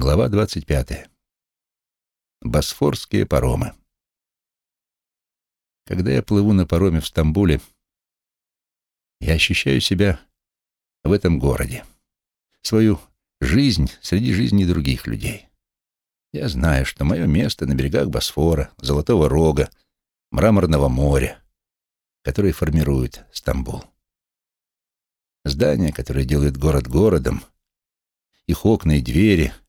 Глава 25. Босфорские паромы. Когда я плыву на пароме в Стамбуле, я ощущаю себя в этом городе, свою жизнь среди жизни других людей. Я знаю, что мое место на берегах Босфора, Золотого Рога, Мраморного моря, которые формируют Стамбул. Здания, которые делают город городом, их окна и двери —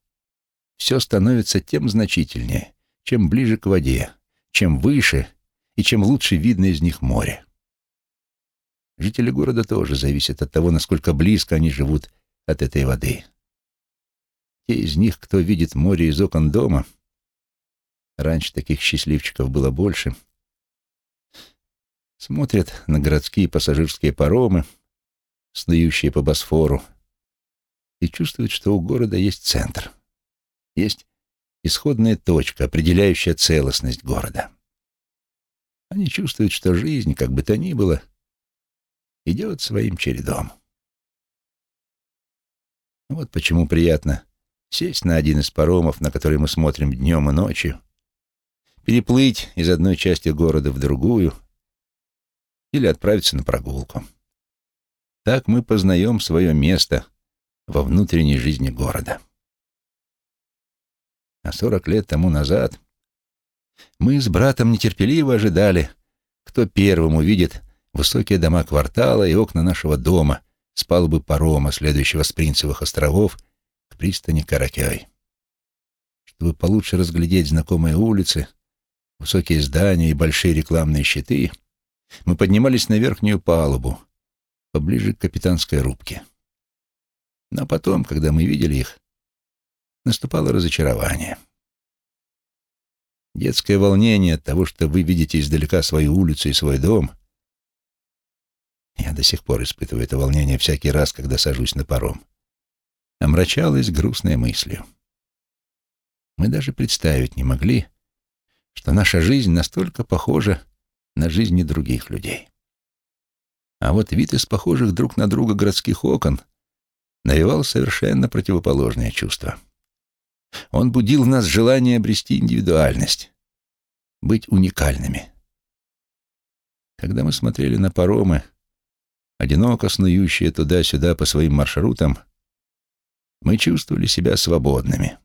все становится тем значительнее, чем ближе к воде, чем выше и чем лучше видно из них море. Жители города тоже зависят от того, насколько близко они живут от этой воды. Те из них, кто видит море из окон дома, раньше таких счастливчиков было больше, смотрят на городские пассажирские паромы, снующие по Босфору, и чувствуют, что у города есть центр — есть исходная точка, определяющая целостность города. Они чувствуют, что жизнь, как бы то ни было, идет своим чередом. Вот почему приятно сесть на один из паромов, на который мы смотрим днем и ночью, переплыть из одной части города в другую или отправиться на прогулку. Так мы познаем свое место во внутренней жизни города. А сорок лет тому назад мы с братом нетерпеливо ожидали, кто первым увидит высокие дома квартала и окна нашего дома с палубы парома, следующего с Принцевых островов к пристани Каракяй. Чтобы получше разглядеть знакомые улицы, высокие здания и большие рекламные щиты, мы поднимались на верхнюю палубу, поближе к капитанской рубке. Но потом, когда мы видели их, наступало разочарование. Детское волнение от того, что вы видите издалека свою улицу и свой дом. Я до сих пор испытываю это волнение всякий раз, когда сажусь на паром. Омрачалось грустной мыслью. Мы даже представить не могли, что наша жизнь настолько похожа на жизни других людей. А вот вид из похожих друг на друга городских окон навевал совершенно противоположное чувство. Он будил в нас желание обрести индивидуальность, быть уникальными. Когда мы смотрели на паромы, одиноко снующие туда-сюда по своим маршрутам, мы чувствовали себя свободными.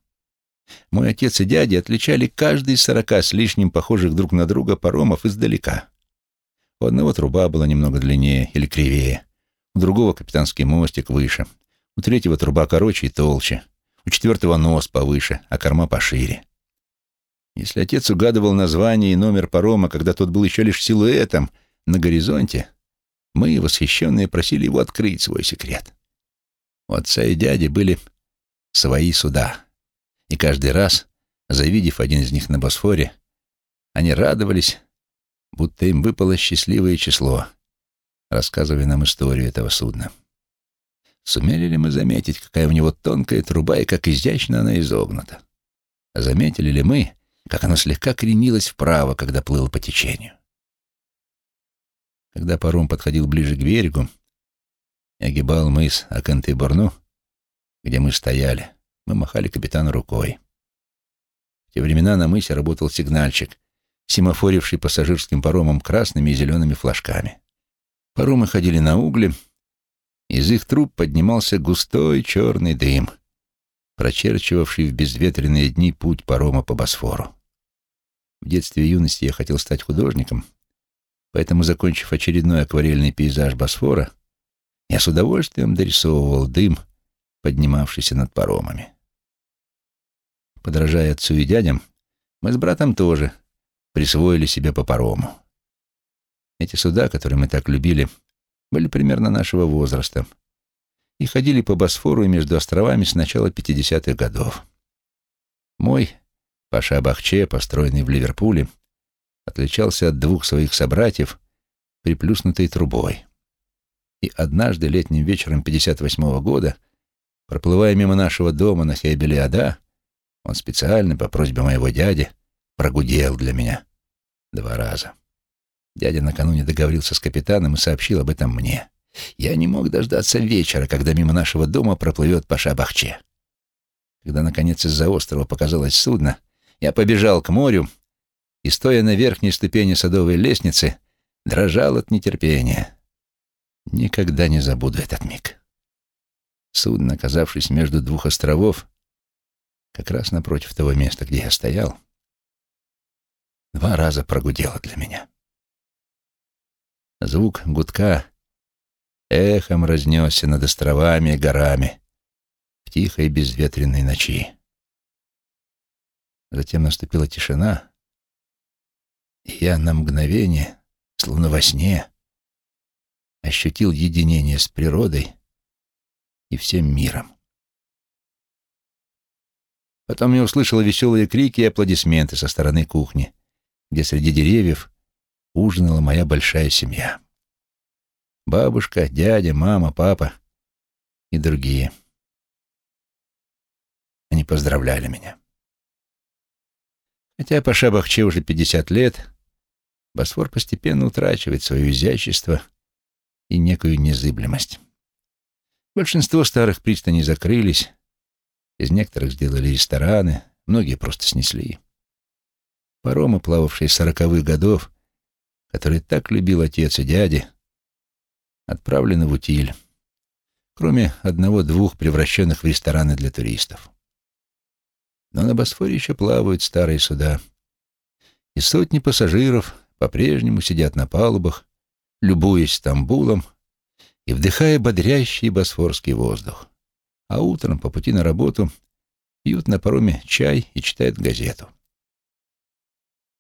Мой отец и дядя отличали каждый из сорока с лишним похожих друг на друга паромов издалека. У одного труба была немного длиннее или кривее, у другого капитанский мостик выше, у третьего труба короче и толще — у четвертого нос повыше, а корма пошире. Если отец угадывал название и номер парома, когда тот был еще лишь силуэтом на горизонте, мы, восхищенные, просили его открыть свой секрет. У отца и дяди были свои суда, и каждый раз, завидев один из них на Босфоре, они радовались, будто им выпало счастливое число, рассказывая нам историю этого судна. Сумели ли мы заметить, какая у него тонкая труба и как изящно она изогнута? А заметили ли мы, как оно слегка кренилось вправо, когда плыло по течению? Когда паром подходил ближе к берегу и огибал мыс Аканты-Борну, где мы стояли, мы махали капитану рукой. В те времена на мысе работал сигнальщик, семафоривший пассажирским паромом красными и зелеными флажками. Паромы ходили на угли, из их труб поднимался густой черный дым, прочерчивавший в безветренные дни путь парома по Босфору. В детстве и юности я хотел стать художником, поэтому, закончив очередной акварельный пейзаж Босфора, я с удовольствием дорисовывал дым, поднимавшийся над паромами. Подражая отцу и дядям, мы с братом тоже присвоили себе по парому. Эти суда, которые мы так любили, — были примерно нашего возраста и ходили по Босфору и между островами с начала 50-х годов. Мой, Паша Бахче, построенный в Ливерпуле, отличался от двух своих собратьев приплюснутой трубой. И однажды летним вечером 58-го года, проплывая мимо нашего дома на Хейбеле-Ада, он специально по просьбе моего дяди прогудел для меня два раза. Дядя накануне договорился с капитаном и сообщил об этом мне. Я не мог дождаться вечера, когда мимо нашего дома проплывет Паша Бахче. Когда, наконец, из-за острова показалось судно, я побежал к морю и, стоя на верхней ступени садовой лестницы, дрожал от нетерпения. Никогда не забуду этот миг. Судно, оказавшись между двух островов, как раз напротив того места, где я стоял, два раза прогудело для меня. Звук гудка эхом разнесся над островами и горами в тихой безветренной ночи. Затем наступила тишина, и я на мгновение, словно во сне, ощутил единение с природой и всем миром. Потом я услышал веселые крики и аплодисменты со стороны кухни, где среди деревьев ужинала моя большая семья. Бабушка, дядя, мама, папа и другие. Они поздравляли меня. Хотя по Шабахче уже пятьдесят лет, Босфор постепенно утрачивает свое изящество и некую незыблемость. Большинство старых пристаней закрылись, из некоторых сделали рестораны, многие просто снесли. Паромы, плававшие с сороковых годов, которые так любил отец и дядя, отправлены в утиль, кроме одного-двух превращенных в рестораны для туристов. Но на Босфоре еще плавают старые суда, и сотни пассажиров по-прежнему сидят на палубах, любуясь Стамбулом и вдыхая бодрящий босфорский воздух, а утром по пути на работу пьют на пароме чай и читают газету.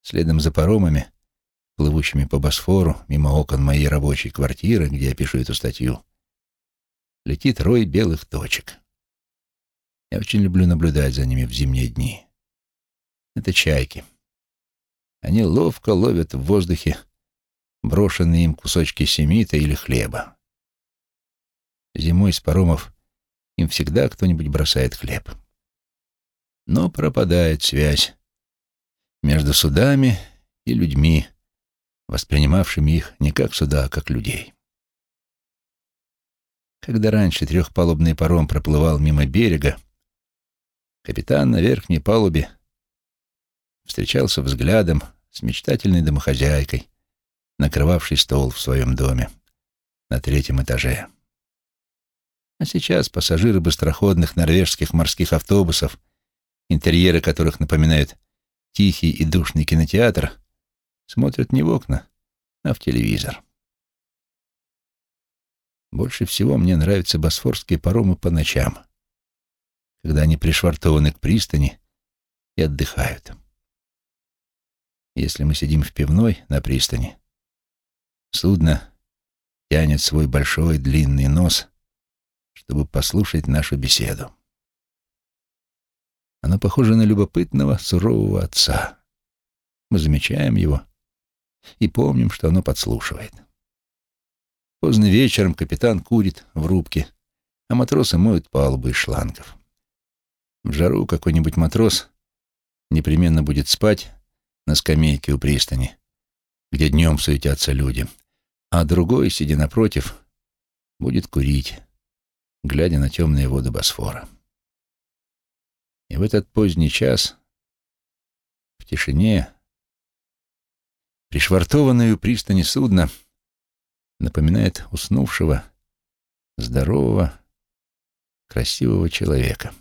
Следом за паромами плывущими по Босфору, мимо окон моей рабочей квартиры, где я пишу эту статью, летит рой белых точек. Я очень люблю наблюдать за ними в зимние дни. Это чайки. Они ловко ловят в воздухе брошенные им кусочки семита или хлеба. Зимой с паромов им всегда кто-нибудь бросает хлеб. Но пропадает связь между судами и людьми, воспринимавшими их не как суда, а как людей. Когда раньше трехпалубный паром проплывал мимо берега, капитан на верхней палубе встречался взглядом с мечтательной домохозяйкой, накрывавшей стол в своем доме на третьем этаже. А сейчас пассажиры быстроходных норвежских морских автобусов, интерьеры которых напоминают тихий и душный кинотеатр, смотрят не в окна, а в телевизор. Больше всего мне нравятся босфорские паромы по ночам, когда они пришвартованы к пристани и отдыхают. Если мы сидим в пивной на пристани, судно тянет свой большой длинный нос, чтобы послушать нашу беседу. Оно похоже на любопытного, сурового отца. Мы замечаем его и помним, что оно подслушивает. Поздно вечером капитан курит в рубке, а матросы моют палубу из шлангов. В жару какой-нибудь матрос непременно будет спать на скамейке у пристани, где днем суетятся люди, а другой, сидя напротив, будет курить, глядя на темные воды Босфора. И в этот поздний час, в тишине, Пришвартованное у пристани судно напоминает уснувшего, здорового, красивого человека.